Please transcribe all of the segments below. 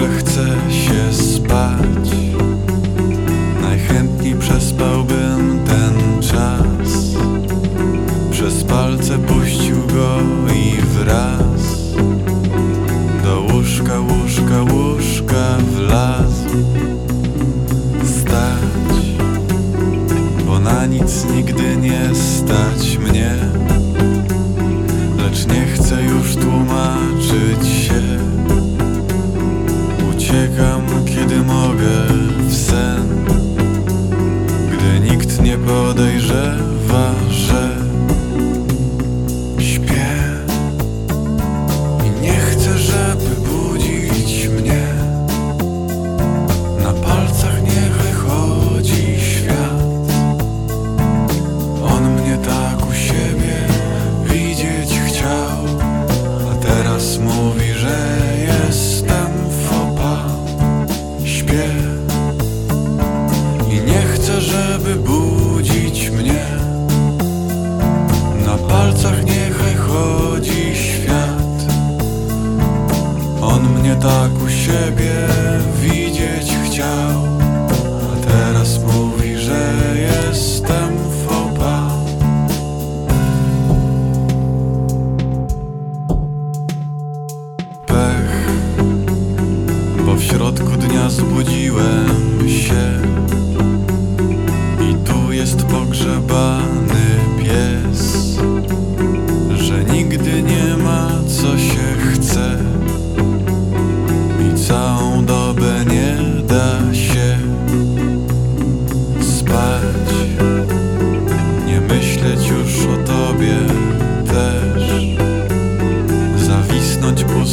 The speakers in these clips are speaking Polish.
ciągle chce się spać. Najchętniej przespałbym ten czas. Przez palce puścił go i wraz. Do łóżka, łóżka, łóżka wlazł Stać, bo na nic nigdy nie stać mnie.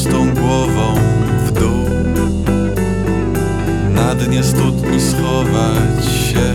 pustą głową w dół. Na dnie studni schować się.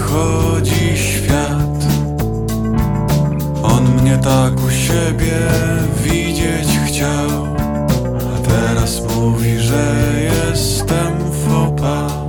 chodzi świat. On mnie tak u siebie widzieć chciał. A teraz mówi, że jestem fopa.